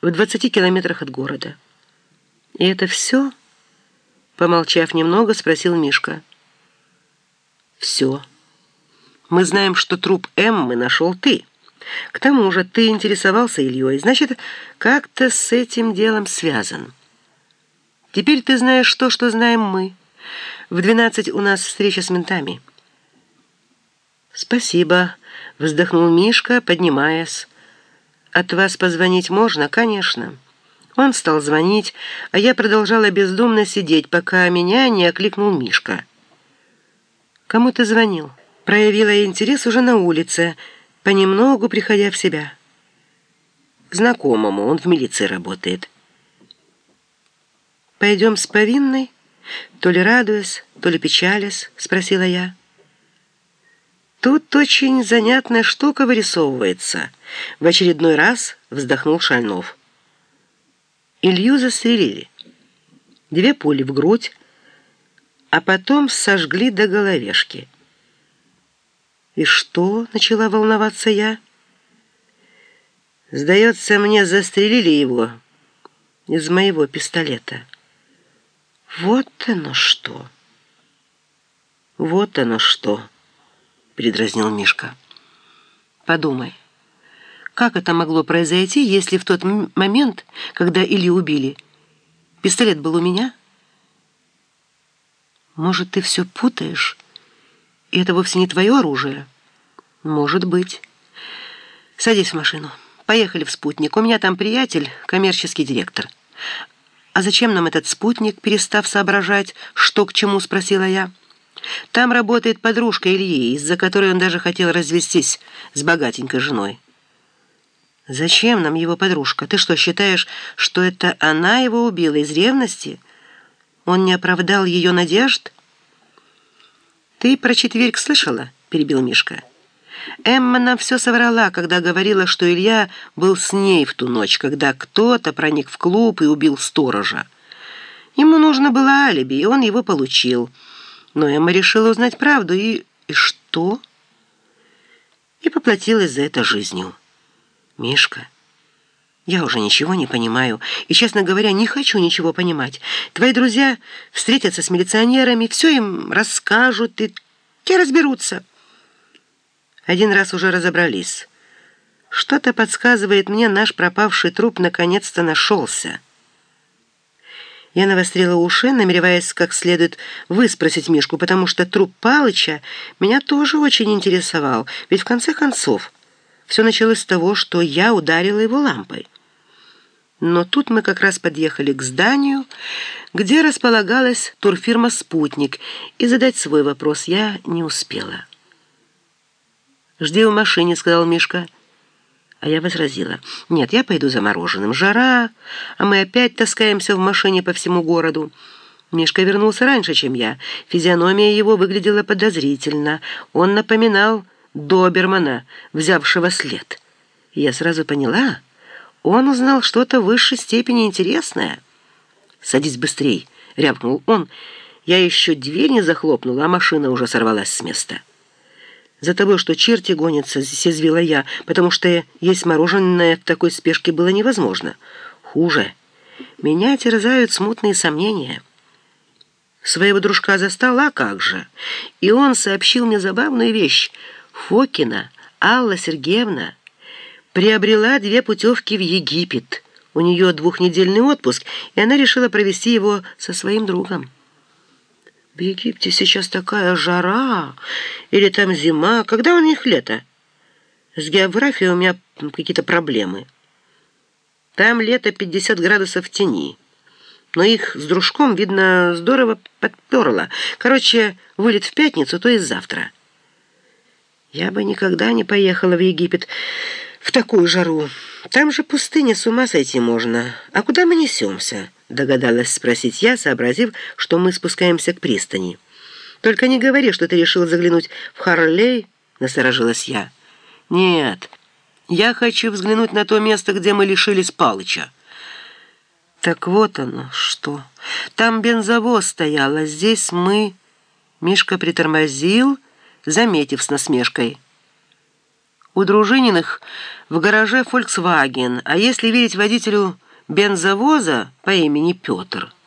в 20 километрах от города. И это все? Помолчав немного, спросил Мишка. Все. Мы знаем, что труп Эммы нашел ты. К тому же ты интересовался Ильей, значит, как-то с этим делом связан. Теперь ты знаешь то, что знаем мы. В двенадцать у нас встреча с ментами. «Спасибо», — вздохнул Мишка, поднимаясь. «От вас позвонить можно, конечно». Он стал звонить, а я продолжала бездумно сидеть, пока меня не окликнул Мишка. «Кому ты звонил?» Проявила интерес уже на улице, понемногу приходя в себя. Знакомому, он в милиции работает. «Пойдем с повинной?» То ли радуясь, то ли печалясь, спросила я. Тут очень занятная штука вырисовывается. В очередной раз вздохнул Шальнов. Илью застрелили. Две пули в грудь, а потом сожгли до головешки. «И что?» — начала волноваться я. «Сдается мне, застрелили его из моего пистолета». «Вот оно что!» «Вот оно что!» — передразнил Мишка. «Подумай, как это могло произойти, если в тот момент, когда Илью убили, пистолет был у меня?» «Может, ты все путаешь, и это вовсе не твое оружие?» «Может быть. Садись в машину. Поехали в спутник. У меня там приятель, коммерческий директор». «А зачем нам этот спутник?» Перестав соображать, что к чему, спросила я. «Там работает подружка Ильи, из-за которой он даже хотел развестись с богатенькой женой». «Зачем нам его подружка? Ты что, считаешь, что это она его убила из ревности? Он не оправдал ее надежд?» «Ты про четверг слышала?» — перебил Мишка. Эмма нам все соврала, когда говорила, что Илья был с ней в ту ночь, когда кто-то проник в клуб и убил сторожа. Ему нужно было алиби, и он его получил. Но Эмма решила узнать правду, и... и что? И поплатилась за это жизнью. Мишка, я уже ничего не понимаю, и, честно говоря, не хочу ничего понимать. Твои друзья встретятся с милиционерами, все им расскажут, и те разберутся. Один раз уже разобрались. Что-то подсказывает мне, наш пропавший труп наконец-то нашелся. Я навострила уши, намереваясь как следует выспросить Мишку, потому что труп Палыча меня тоже очень интересовал, ведь в конце концов все началось с того, что я ударила его лампой. Но тут мы как раз подъехали к зданию, где располагалась турфирма «Спутник», и задать свой вопрос я не успела. «Жди в машине», — сказал Мишка. А я возразила. «Нет, я пойду за мороженым. Жара, а мы опять таскаемся в машине по всему городу». Мишка вернулся раньше, чем я. Физиономия его выглядела подозрительно. Он напоминал добермана, взявшего след. Я сразу поняла, он узнал что-то в высшей степени интересное. «Садись быстрей», — рявкнул он. Я еще дверь не захлопнула, а машина уже сорвалась с места. За того, что черти гонятся, съязвила я, потому что есть мороженое в такой спешке было невозможно. Хуже. Меня терзают смутные сомнения. Своего дружка застал, а как же? И он сообщил мне забавную вещь. Фокина, Алла Сергеевна, приобрела две путевки в Египет. У нее двухнедельный отпуск, и она решила провести его со своим другом. В Египте сейчас такая жара, или там зима. Когда у них лето? С географией у меня какие-то проблемы. Там лето 50 градусов в тени. Но их с дружком, видно, здорово подперло. Короче, вылет в пятницу, то есть завтра. Я бы никогда не поехала в Египет в такую жару. Там же пустыня, с ума сойти можно. А куда мы несемся?» Догадалась спросить я, сообразив, что мы спускаемся к пристани. «Только не говори, что ты решил заглянуть в Харлей», — насторожилась я. «Нет, я хочу взглянуть на то место, где мы лишились Палыча». «Так вот оно что. Там бензовоз стоял, а здесь мы...» Мишка притормозил, заметив с насмешкой. у Дружининых в гараже Volkswagen, а если верить водителю бензовоза по имени Петр –